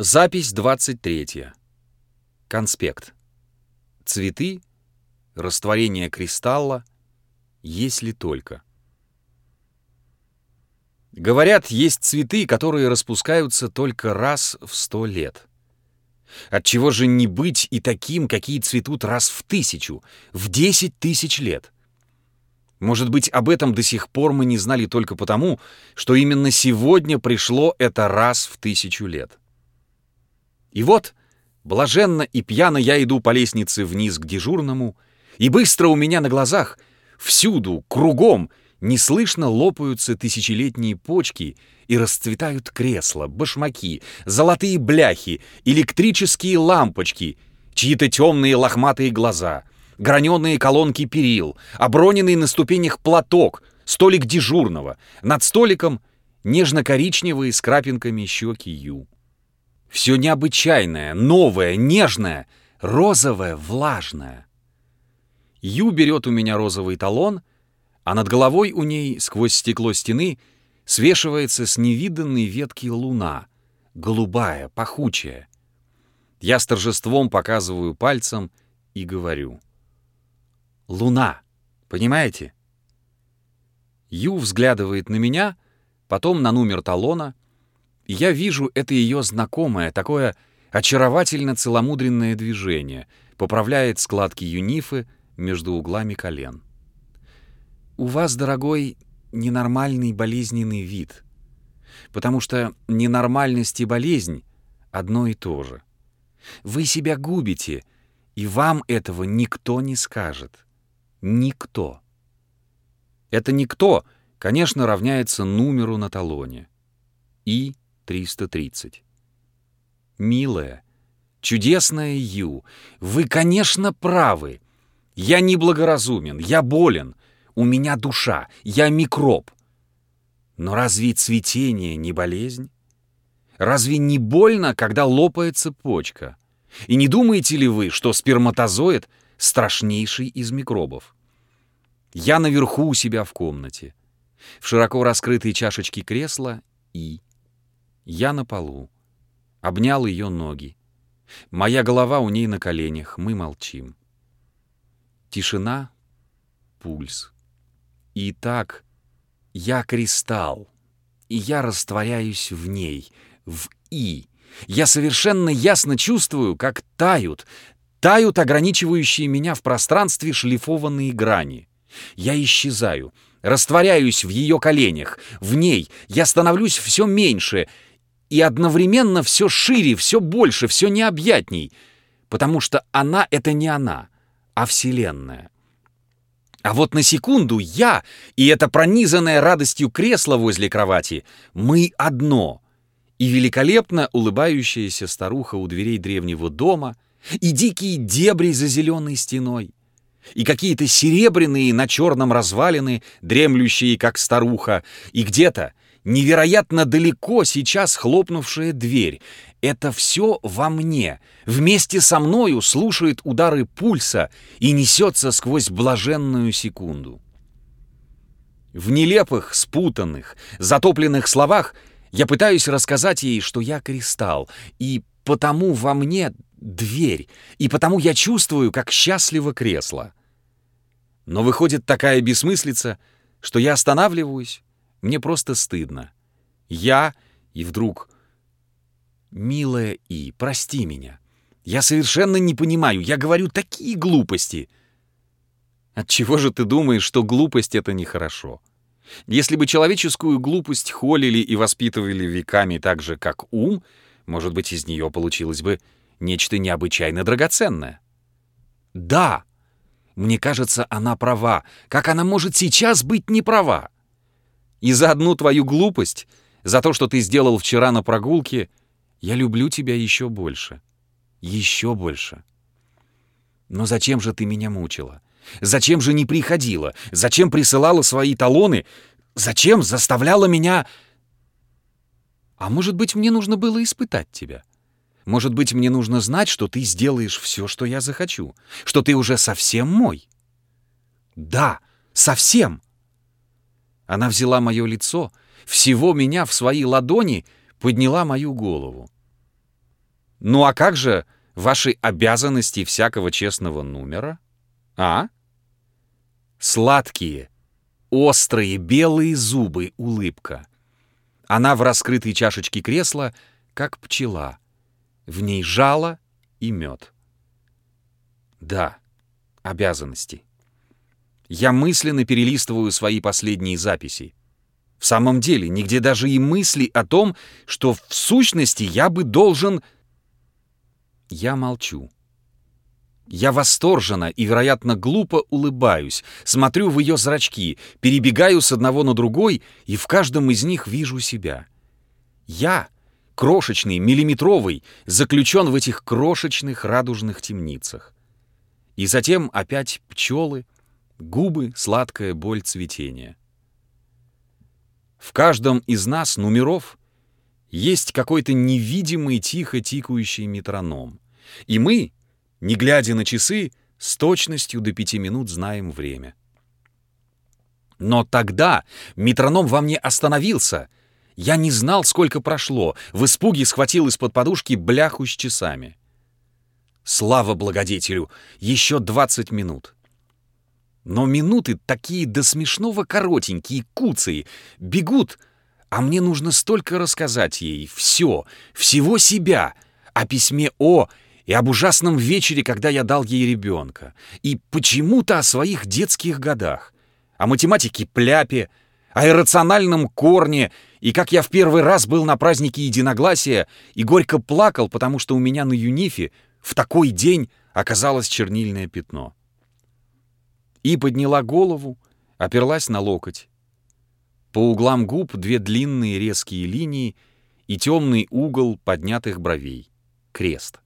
Запись 23. Конспект. Цветы, растворение кристалла, если только. Говорят, есть цветы, которые распускаются только раз в сто лет. Отчего же не быть и таким, какие цветут раз в тысячу, в десять тысяч лет? Может быть, об этом до сих пор мы не знали только потому, что именно сегодня пришло это раз в тысячу лет. И вот, блаженно и пьяно я иду по лестнице вниз к дежурному, и быстро у меня на глазах, всюду, кругом, неслышно лопаются тысячелетние почки и расцветают кресла, башмаки, золотые бляхи, электрические лампочки, чьи-то темные лохматые глаза, граненые колонки перил, оброненный на ступенях платок, столик дежурного, над столиком нежно-коричневые с крапинками щеки Ю. Все необычайное, новое, нежное, розовое, влажное. Ю берет у меня розовый талон, а над головой у ней, сквозь стекло стены, свешивается с невиданной ветки луна, голубая, пахучая. Я с торжеством показываю пальцем и говорю. «Луна, понимаете?» Ю взглядывает на меня, потом на номер талона — я вижу это ее знакомое, такое очаровательно целомудренное движение, поправляет складки юнифы между углами колен. «У вас, дорогой, ненормальный болезненный вид, потому что ненормальность и болезнь — одно и то же. Вы себя губите, и вам этого никто не скажет. Никто. Это никто, конечно, равняется номеру на талоне. И 330. «Милая, чудесная Ю, вы, конечно, правы. Я неблагоразумен, я болен, у меня душа, я микроб. Но разве цветение не болезнь? Разве не больно, когда лопается почка? И не думаете ли вы, что сперматозоид — страшнейший из микробов? Я наверху у себя в комнате. В широко раскрытой чашечке кресла и я на полу. Обнял ее ноги. Моя голова у ней на коленях, мы молчим. Тишина, пульс. И так я кристалл, и я растворяюсь в ней, в «и». Я совершенно ясно чувствую, как тают, тают ограничивающие меня в пространстве шлифованные грани. Я исчезаю, растворяюсь в ее коленях, в ней, я становлюсь все меньше — и одновременно все шире, все больше, все необъятней, потому что она — это не она, а Вселенная. А вот на секунду я и это пронизанное радостью кресло возле кровати — мы одно. И великолепно улыбающаяся старуха у дверей древнего дома, и дикие дебри за зеленой стеной, и какие-то серебряные на черном развалины, дремлющие, как старуха, и где-то невероятно далеко сейчас хлопнувшая дверь. Это все во мне, вместе со мною слушает удары пульса и несется сквозь блаженную секунду. В нелепых, спутанных, затопленных словах я пытаюсь рассказать ей, что я кристалл, и потому во мне дверь, и потому я чувствую, как счастливо кресло. Но выходит такая бессмыслица, что я останавливаюсь, мне просто стыдно. Я и вдруг... «Милая И, прости меня. Я совершенно не понимаю, я говорю такие глупости». Отчего же ты думаешь, что глупость — это нехорошо? Если бы человеческую глупость холили и воспитывали веками так же, как ум, может быть, из нее получилось бы нечто необычайно драгоценное. Да, мне кажется, она права. Как она может сейчас быть не права? И за одну твою глупость, за то, что ты сделал вчера на прогулке, я люблю тебя еще больше. Еще больше. Но зачем же ты меня мучила? Зачем же не приходила? Зачем присылала свои талоны? Зачем заставляла меня... А может быть, мне нужно было испытать тебя? Может быть, мне нужно знать, что ты сделаешь все, что я захочу, что ты уже совсем мой? Да, совсем. Она взяла мое лицо, всего меня в свои ладони, подняла мою голову. Ну а как же ваши обязанности всякого честного номера? А? Сладкие, острые, белые зубы, улыбка. Она в раскрытой чашечке кресла, как пчела. В ней жало и мед. Да, обязанности. Я мысленно перелистываю свои последние записи. В самом деле, нигде даже и мысли о том, что в сущности я бы должен... Я молчу. Я восторженно и, вероятно, глупо улыбаюсь, смотрю в ее зрачки, перебегаю с одного на другой, и в каждом из них вижу себя. Я, крошечный, миллиметровый, заключен в этих крошечных радужных темницах. И затем опять пчелы, губы, сладкая боль цветения. В каждом из нас номеров есть какой-то невидимый тихо тикающий метроном. И мы, не глядя на часы, с точностью до пяти минут знаем время. Но тогда метроном во мне остановился. Я не знал, сколько прошло. В испуге схватил из-под подушки бляху с часами. Слава благодетелю! Еще двадцать минут. Но минуты такие до смешного коротенькие, куцые, бегут, а мне нужно столько рассказать ей, все, всего себя, о письме О и об ужасном вечере, когда я дал ей ребенка, и почему-то о своих детских годах, о математике Пляпе, о иррациональном корне, и как я в первый раз был на празднике единогласия и горько плакал, потому что у меня на юнифе в такой день оказалось чернильное пятно и подняла голову, оперлась на локоть. По углам губ две длинные резкие линии и темный угол поднятых бровей. Крест.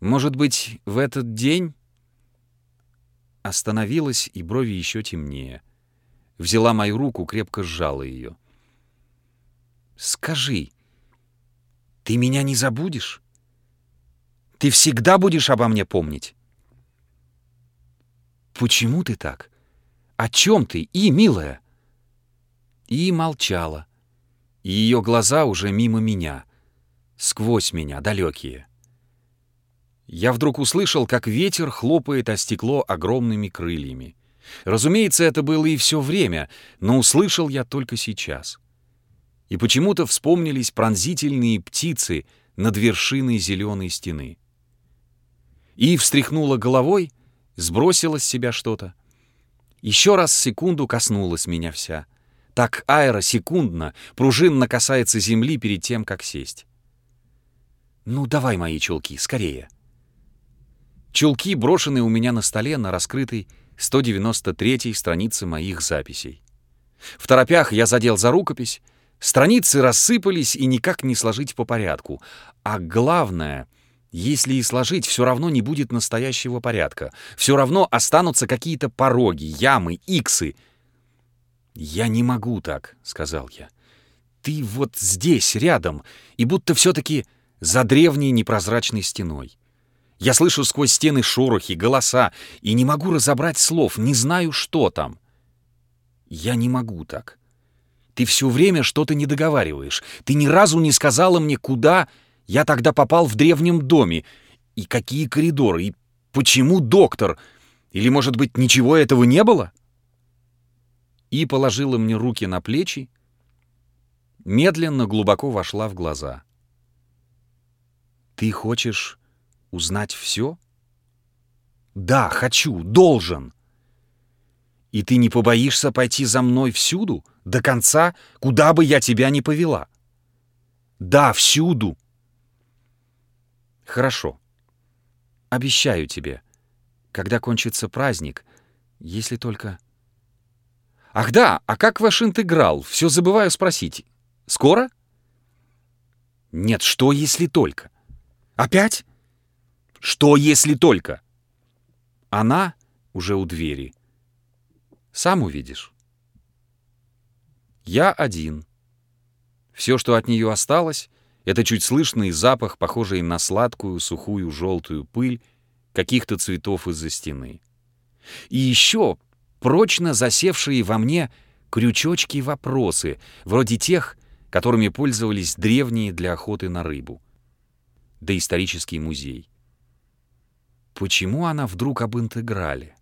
Может быть, в этот день остановилась, и брови еще темнее. Взяла мою руку, крепко сжала ее. «Скажи, ты меня не забудешь? Ты всегда будешь обо мне помнить?» «Почему ты так? О чем ты, И, милая?» И молчала. И ее глаза уже мимо меня, сквозь меня, далекие. Я вдруг услышал, как ветер хлопает о стекло огромными крыльями. Разумеется, это было и все время, но услышал я только сейчас. И почему-то вспомнились пронзительные птицы над вершиной зеленой стены. И встряхнула головой, сбросила с себя что-то. Еще раз секунду коснулась меня вся. Так аэро секундно, пружинно касается земли перед тем, как сесть. «Ну, давай мои чулки, скорее!» Чулки брошены у меня на столе на раскрытой 193-й странице моих записей. В торопях я задел за рукопись, страницы рассыпались и никак не сложить по порядку. А главное — если и сложить, все равно не будет настоящего порядка. Все равно останутся какие-то пороги, ямы, иксы. «Я не могу так», — сказал я. «Ты вот здесь, рядом, и будто все-таки за древней непрозрачной стеной. Я слышу сквозь стены шорохи, голоса, и не могу разобрать слов, не знаю, что там. Я не могу так. Ты все время что-то не договариваешь. Ты ни разу не сказала мне, куда я тогда попал в древнем доме. И какие коридоры, и почему доктор? Или, может быть, ничего этого не было? И положила мне руки на плечи, медленно глубоко вошла в глаза. «Ты хочешь узнать все?» «Да, хочу, должен!» «И ты не побоишься пойти за мной всюду, до конца, куда бы я тебя ни повела?» «Да, всюду!» Хорошо. Обещаю тебе, когда кончится праздник, если только... Ах да, а как ваш интеграл? Все забываю спросить. Скоро? Нет, что если только? Опять? Что если только? Она уже у двери. Сам увидишь. Я один. Все, что от нее осталось, это чуть слышный запах, похожий на сладкую, сухую, желтую пыль каких-то цветов из-за стены. И еще прочно засевшие во мне крючочки вопросы, вроде тех, которыми пользовались древние для охоты на рыбу. Доисторический музей. Почему она вдруг об интеграле?